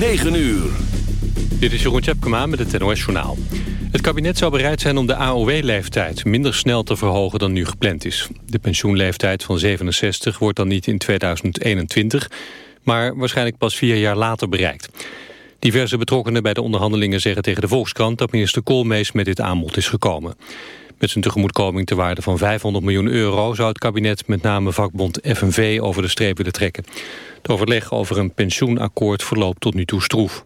9 uur. Dit is Jeroen Tjepkema met het NOS Journaal. Het kabinet zou bereid zijn om de AOW-leeftijd minder snel te verhogen dan nu gepland is. De pensioenleeftijd van 67 wordt dan niet in 2021, maar waarschijnlijk pas vier jaar later bereikt. Diverse betrokkenen bij de onderhandelingen zeggen tegen de Volkskrant dat minister Koolmees met dit aanbod is gekomen. Met zijn tegemoetkoming ter waarde van 500 miljoen euro... zou het kabinet met name vakbond FNV over de streep willen trekken. Het overleg over een pensioenakkoord verloopt tot nu toe stroef.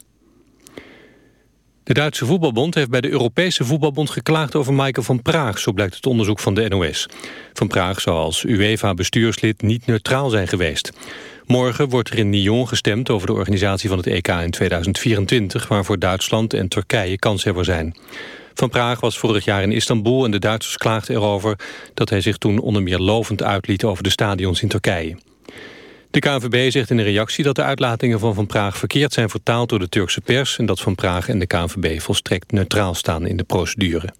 De Duitse voetbalbond heeft bij de Europese voetbalbond geklaagd over Michael van Praag, zo blijkt het onderzoek van de NOS. Van Praag zou als UEFA-bestuurslid niet neutraal zijn geweest. Morgen wordt er in Nyon gestemd over de organisatie van het EK in 2024, waarvoor Duitsland en Turkije kanshebber zijn. Van Praag was vorig jaar in Istanbul en de Duitsers klaagden erover dat hij zich toen onder meer lovend uitliet over de stadions in Turkije. De KNVB zegt in een reactie dat de uitlatingen van Van Praag verkeerd zijn vertaald door de Turkse pers en dat Van Praag en de KNVB volstrekt neutraal staan in de procedure.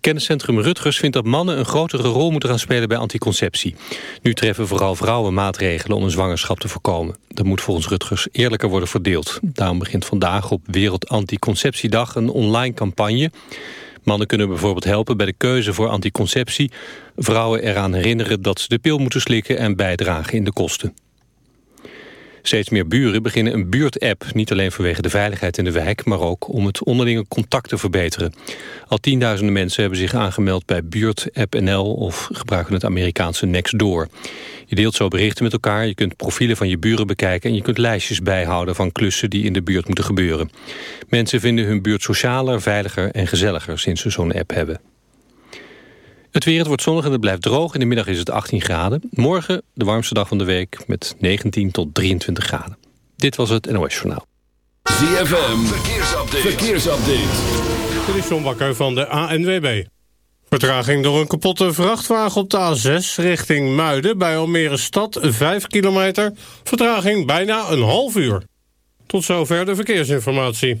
Kenniscentrum Rutgers vindt dat mannen een grotere rol moeten gaan spelen bij anticonceptie. Nu treffen vooral vrouwen maatregelen om een zwangerschap te voorkomen. Dat moet volgens Rutgers eerlijker worden verdeeld. Daarom begint vandaag op Wereld Anticonceptiedag een online campagne. Mannen kunnen bijvoorbeeld helpen bij de keuze voor anticonceptie. Vrouwen eraan herinneren dat ze de pil moeten slikken en bijdragen in de kosten. Steeds meer buren beginnen een buurt-app. Niet alleen vanwege de veiligheid in de wijk... maar ook om het onderlinge contact te verbeteren. Al tienduizenden mensen hebben zich aangemeld bij Buurt-app of gebruiken het Amerikaanse Nextdoor. Je deelt zo berichten met elkaar, je kunt profielen van je buren bekijken... en je kunt lijstjes bijhouden van klussen die in de buurt moeten gebeuren. Mensen vinden hun buurt socialer, veiliger en gezelliger... sinds ze zo'n app hebben. Het weer, het wordt zonnig en het blijft droog. In de middag is het 18 graden. Morgen de warmste dag van de week met 19 tot 23 graden. Dit was het NOS Journaal. ZFM, verkeersupdate. verkeersupdate. Dit is John Bakker van de ANWB. Vertraging door een kapotte vrachtwagen op de A6 richting Muiden... bij Almere Stad, 5 kilometer. Vertraging bijna een half uur. Tot zover de verkeersinformatie.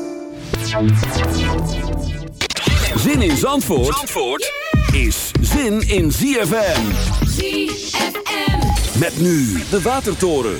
Zin in Zandvoort, Zandvoort is zin in ZFM. ZFM. Met nu de Watertoren.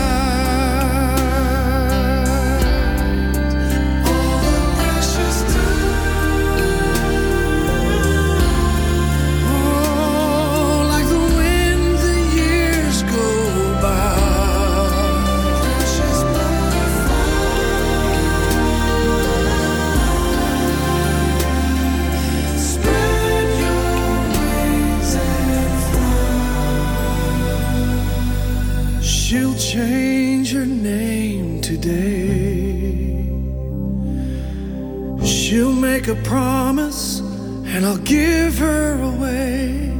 Her away.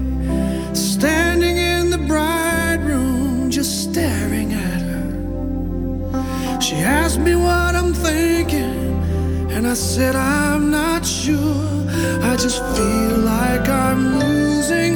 Standing in the bride room, just staring at her. She asked me what I'm thinking, and I said I'm not sure. I just feel like I'm losing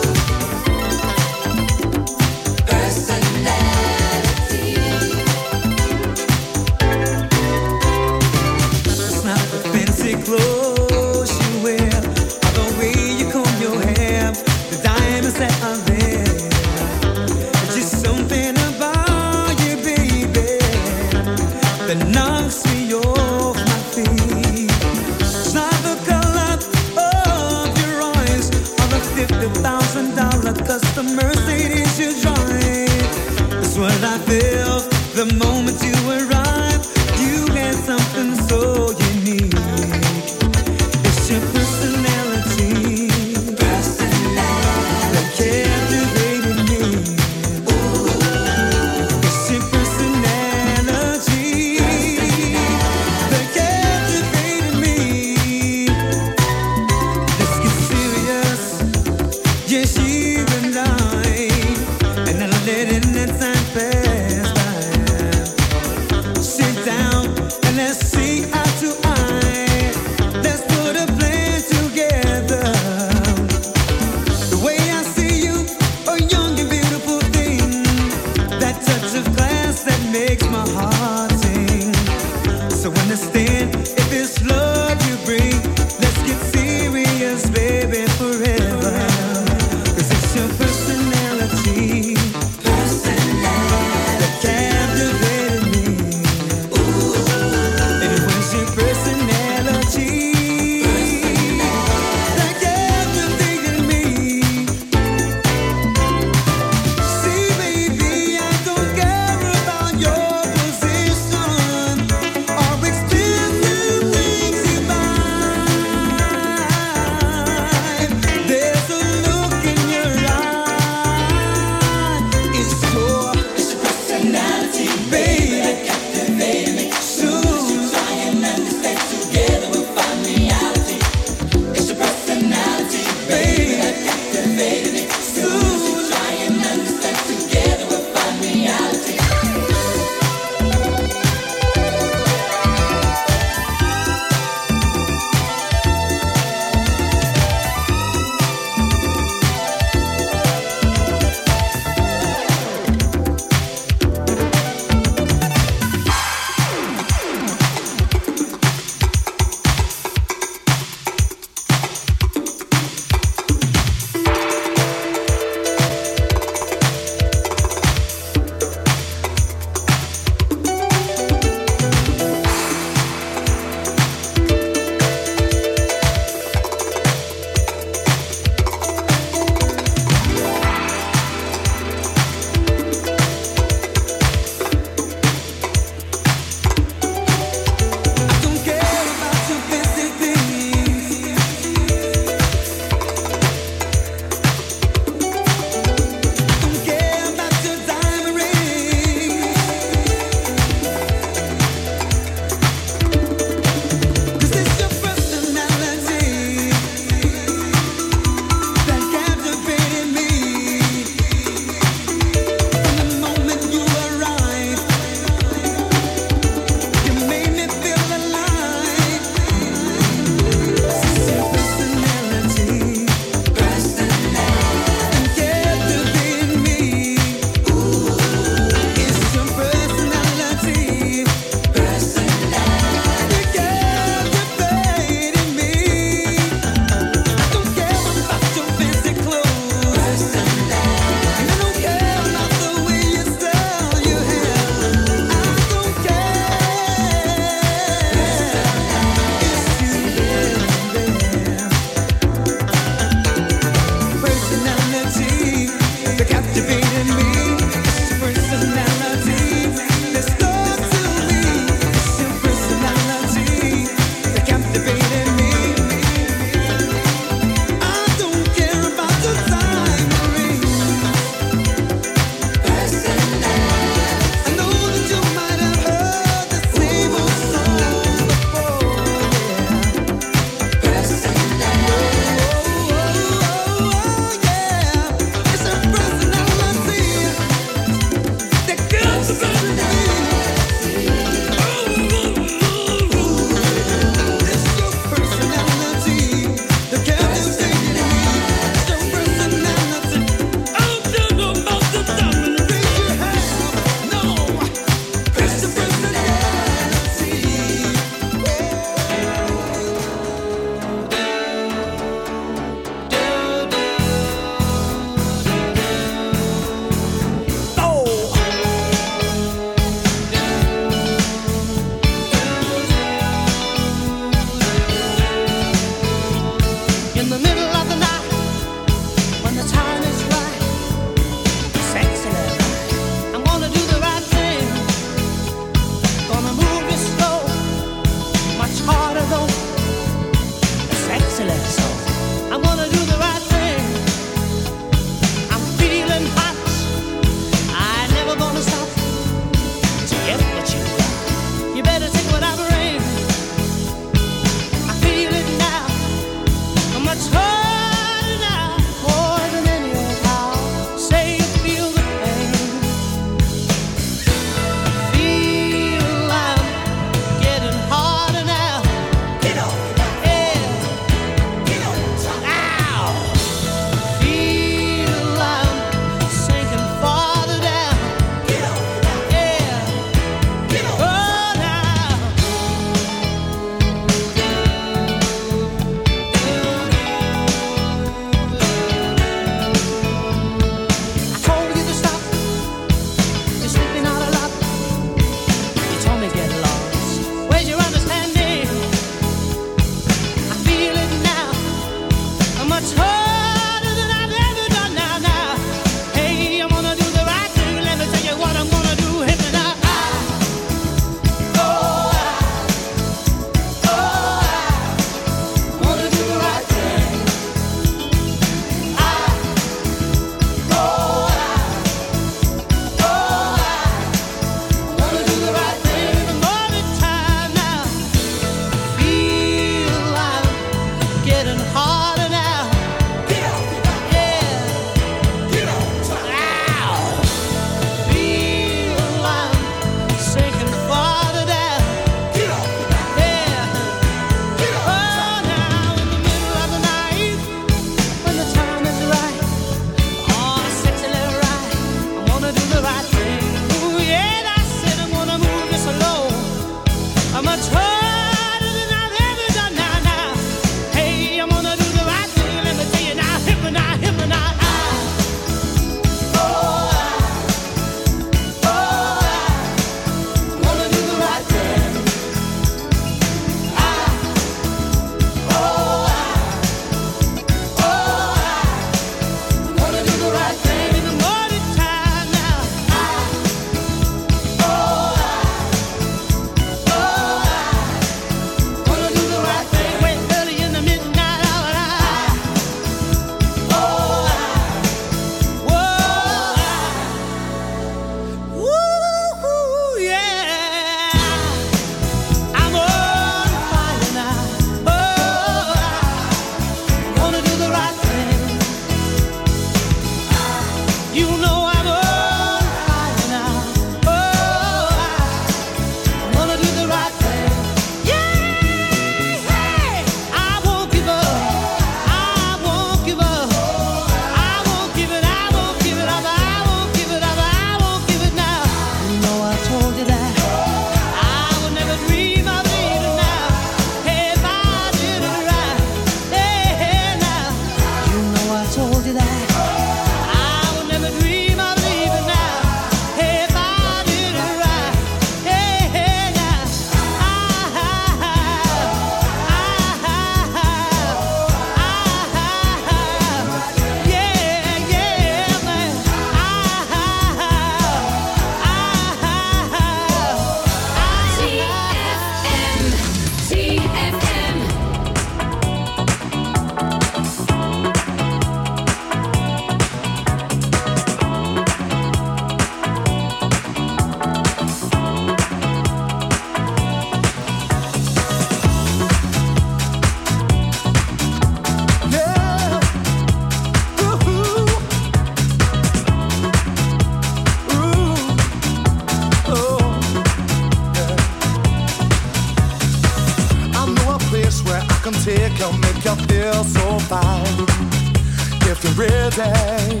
say.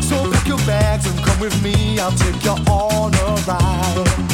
So pack your bags and come with me, I'll take you on a ride.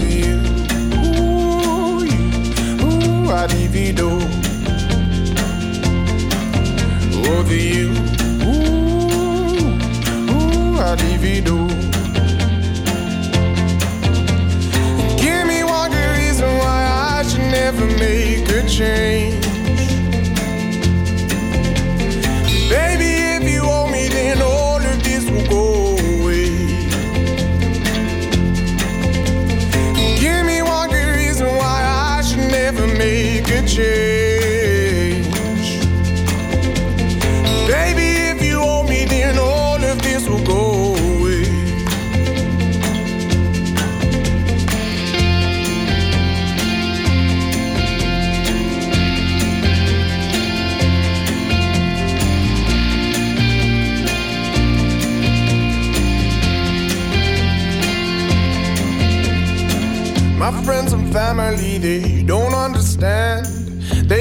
ooh, I divido. Over you, ooh, ooh, I divido. Give me one good reason why I should never make a change.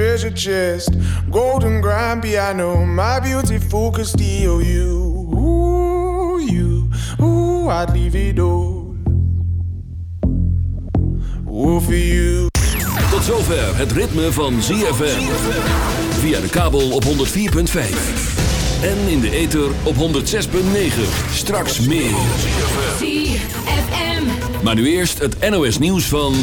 Treasure chest. Golden grand piano, my beauty focus, EOU. Ooh, you, ooh, I'd leave it all. Ooh, for you. Tot zover het ritme van ZFM. Via de kabel op 104.5. En in de ether op 106.9. Straks meer. ZFM. Maar nu eerst het NOS nieuws van...